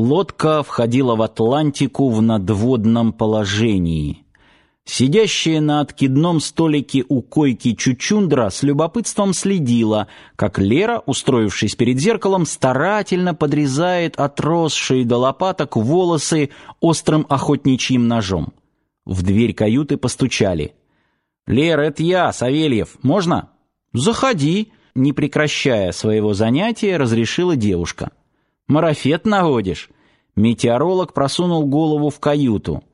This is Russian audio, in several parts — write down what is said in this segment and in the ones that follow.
Лодка входила в Атлантику в надводном положении. Сидящая на откидном столике у койки Чучундра с любопытством следила, как Лера, устроившись перед зеркалом, старательно подрезает отросшие до лопаток волосы острым охотничьим ножом. В дверь каюты постучали. «Лера, это я, Савельев. Можно?» «Заходи», — не прекращая своего занятия, разрешила девушка. Марафет наводишь?» Метеоролог просунул голову в каюту.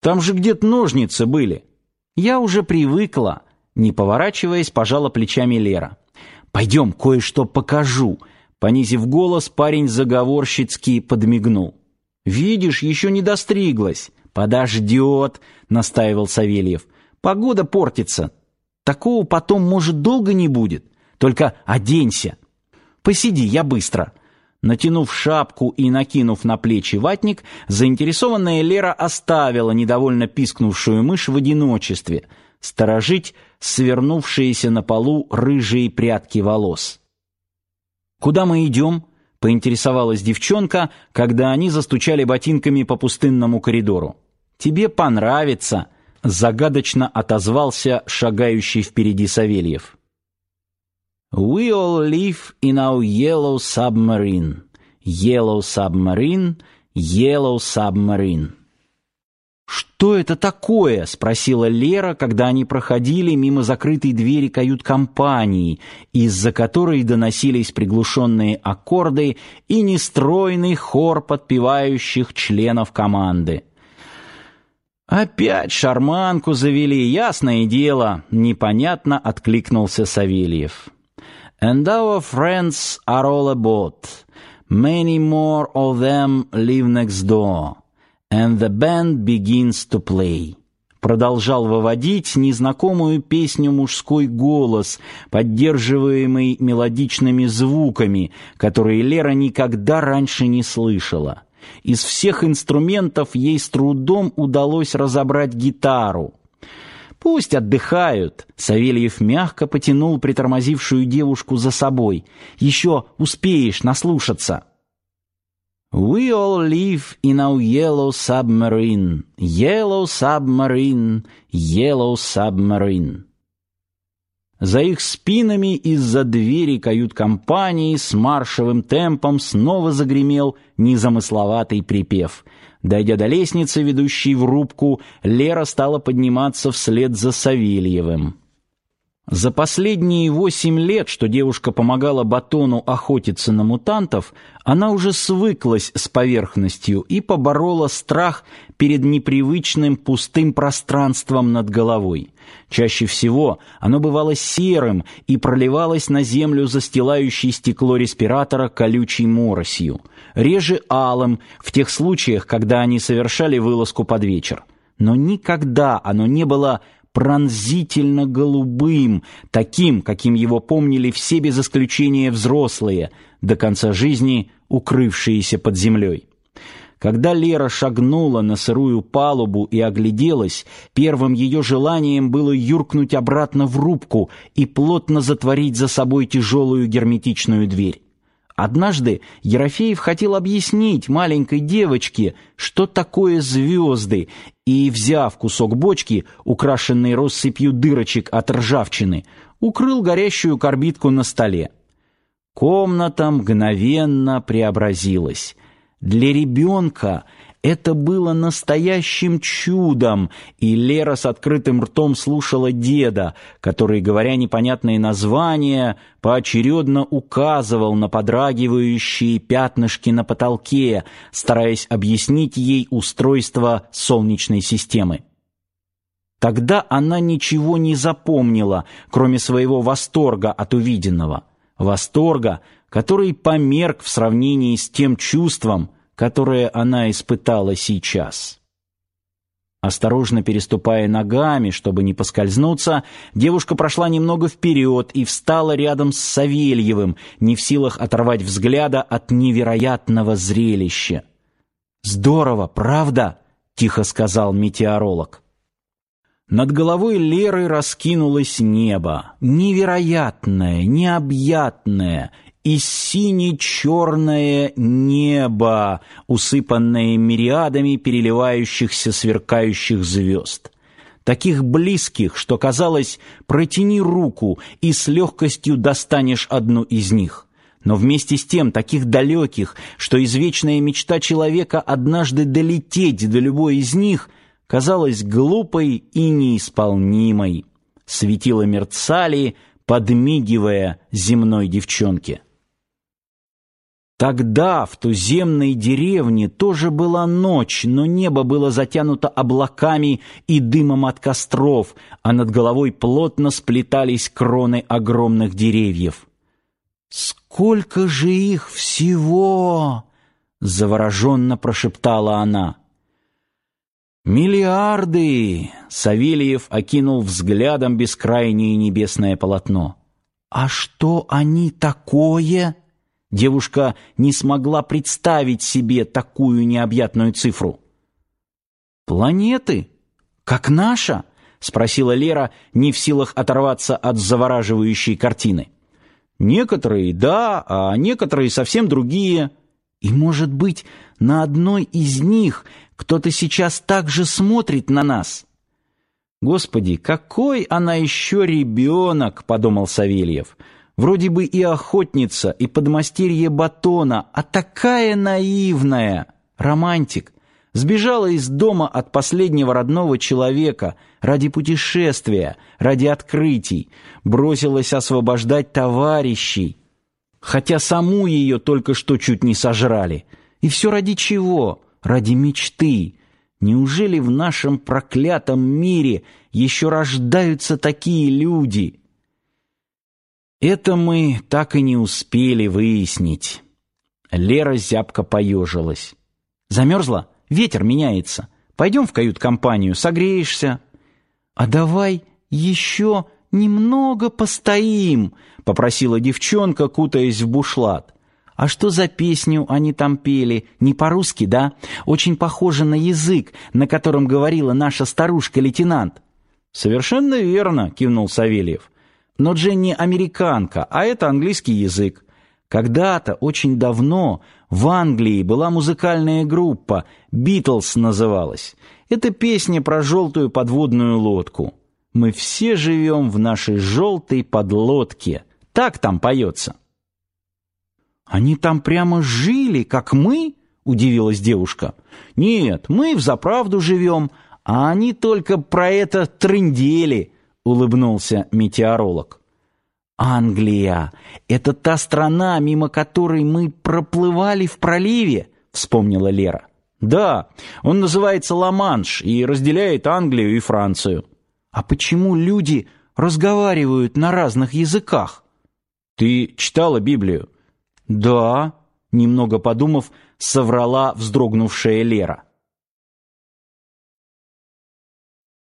«Там же где-то ножницы были». «Я уже привыкла», — не поворачиваясь, пожала плечами Лера. «Пойдем, кое-что покажу». Понизив голос, парень заговорщицки подмигнул. «Видишь, еще не достриглась». «Подождет», — настаивал Савельев. «Погода портится. Такого потом, может, долго не будет. Только оденься. Посиди, я быстро». Натянув шапку и накинув на плечи ватник, заинтересованная Лера оставила недовольно пискнувшую мышь в одиночестве, сторожить свернувшиеся на полу рыжие прядки волос. «Куда мы идем?» — поинтересовалась девчонка, когда они застучали ботинками по пустынному коридору. «Тебе понравится», — загадочно отозвался шагающий впереди Савельев. We all live in our yellow submarine. Yellow submarine, yellow submarine. «Что это такое?» — спросила Лера, когда они проходили мимо закрытой двери кают-компании, из-за которой доносились приглушенные аккорды и нестройный хор подпевающих членов команды. «Опять шарманку завели, ясное дело!» — непонятно откликнулся Савельев. And our friends are all aboard. Many more of them live next door. And the band begins to play. Продолжал выводить незнакомую песню мужской голос, поддерживаемый мелодичными звуками, которые Лера никогда раньше не слышала. Из всех инструментов ей с трудом удалось разобрать гитару. Пусть отдыхают. Савельев мягко потянул притормозившую девушку за собой. Еще успеешь наслушаться. We all live in our yellow submarine, yellow submarine, yellow submarine. За их спинами из-за двери кают-компании с маршевым темпом снова загремел незамысловатый припев — Дойдя до лестницы, ведущей в рубку, Лера стала подниматься вслед за Савельевым. За последние восемь лет, что девушка помогала Батону охотиться на мутантов, она уже свыклась с поверхностью и поборола страх перед непривычным пустым пространством над головой. Чаще всего оно бывало серым и проливалось на землю застилающей стекло респиратора колючей моросью, реже алым в тех случаях, когда они совершали вылазку под вечер. Но никогда оно не было пронзительно голубым, таким, каким его помнили все без исключения взрослые, до конца жизни укрывшиеся под землей. Когда Лера шагнула на сырую палубу и огляделась, первым ее желанием было юркнуть обратно в рубку и плотно затворить за собой тяжелую герметичную дверь. Однажды Ерофеев хотел объяснить маленькой девочке, что такое звезды, и, взяв кусок бочки, украшенный россыпью дырочек от ржавчины, укрыл горящую карбидку на столе. Комната мгновенно преобразилась. Для ребенка это было настоящим чудом, и Лера с открытым ртом слушала деда, который, говоря непонятные названия, поочередно указывал на подрагивающие пятнышки на потолке, стараясь объяснить ей устройство солнечной системы. Тогда она ничего не запомнила, кроме своего восторга от увиденного. Восторга, который померк в сравнении с тем чувством, которое она испытала сейчас. Осторожно переступая ногами, чтобы не поскользнуться, девушка прошла немного вперед и встала рядом с Савельевым, не в силах оторвать взгляда от невероятного зрелища. «Здорово, правда?» — тихо сказал метеоролог. Над головой Леры раскинулось небо, невероятное, необъятное, и сине-черное небо, усыпанное мириадами переливающихся сверкающих звезд. Таких близких, что казалось, протяни руку и с легкостью достанешь одну из них но вместе с тем таких далеких, что извечная мечта человека однажды долететь до любой из них казалась глупой и неисполнимой. Светила мерцали, подмигивая земной девчонке. Тогда в туземной деревне тоже была ночь, но небо было затянуто облаками и дымом от костров, а над головой плотно сплетались кроны огромных деревьев. «Сколько же их всего!» — завороженно прошептала она. «Миллиарды!» — Савельев окинул взглядом бескрайнее небесное полотно. «А что они такое?» Девушка не смогла представить себе такую необъятную цифру. «Планеты? Как наша?» — спросила Лера, не в силах оторваться от завораживающей картины. Некоторые да, а некоторые совсем другие. И, может быть, на одной из них кто-то сейчас так же смотрит на нас. Господи, какой она еще ребенок, подумал Савельев. Вроде бы и охотница, и подмастерье батона, а такая наивная, романтик. Сбежала из дома от последнего родного человека ради путешествия, ради открытий, бросилась освобождать товарищей, хотя саму ее только что чуть не сожрали. И все ради чего? Ради мечты. Неужели в нашем проклятом мире еще рождаются такие люди? Это мы так и не успели выяснить. Лера зябко поежилась. Замерзла? Ветер меняется. Пойдем в кают-компанию, согреешься. А давай еще немного постоим, попросила девчонка, кутаясь в бушлат. А что за песню они там пели? Не по-русски, да? Очень похоже на язык, на котором говорила наша старушка-лейтенант. Совершенно верно, кивнул Савельев. Но Дженни американка, а это английский язык. Когда-то, очень давно, в Англии была музыкальная группа, «Битлз» называлась. Это песня про желтую подводную лодку. «Мы все живем в нашей желтой подлодке». Так там поется. «Они там прямо жили, как мы?» — удивилась девушка. «Нет, мы взаправду живем, а они только про это трындели», — улыбнулся метеоролог. Англия — это та страна, мимо которой мы проплывали в проливе, вспомнила Лера. Да, он называется Ла-Манш и разделяет Англию и Францию. А почему люди разговаривают на разных языках? Ты читала Библию? Да, немного подумав, соврала вздрогнувшая Лера.